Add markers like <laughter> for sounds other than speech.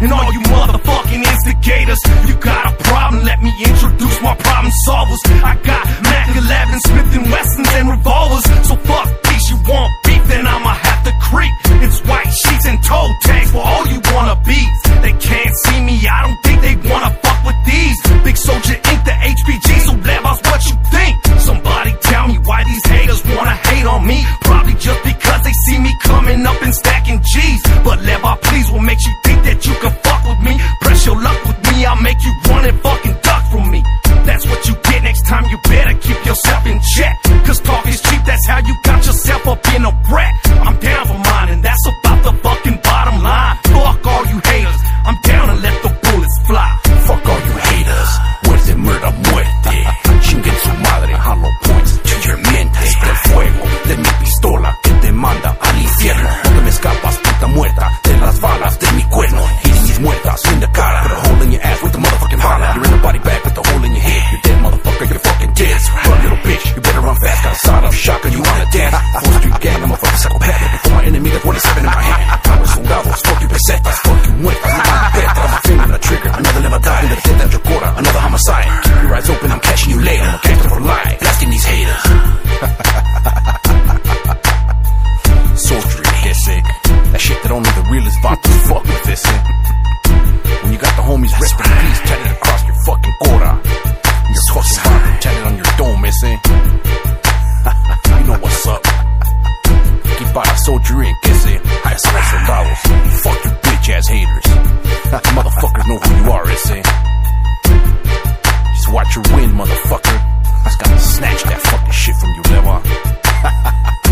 And all you motherfucking instigators, you got a problem. Let me introduce my problem solvers. I got Mac 11, Smith and Wessons, and revolvers. So fuck peace, you want beef, then I'ma have to creep. It's white sheets and toe tags for all you wanna be. and cheese. But let my please will make you think that you can fuck with me. Press your luck with me, I'll make you run and fucking motherfucker. I just gotta snatch that fucking shit from you, Leroy. <laughs>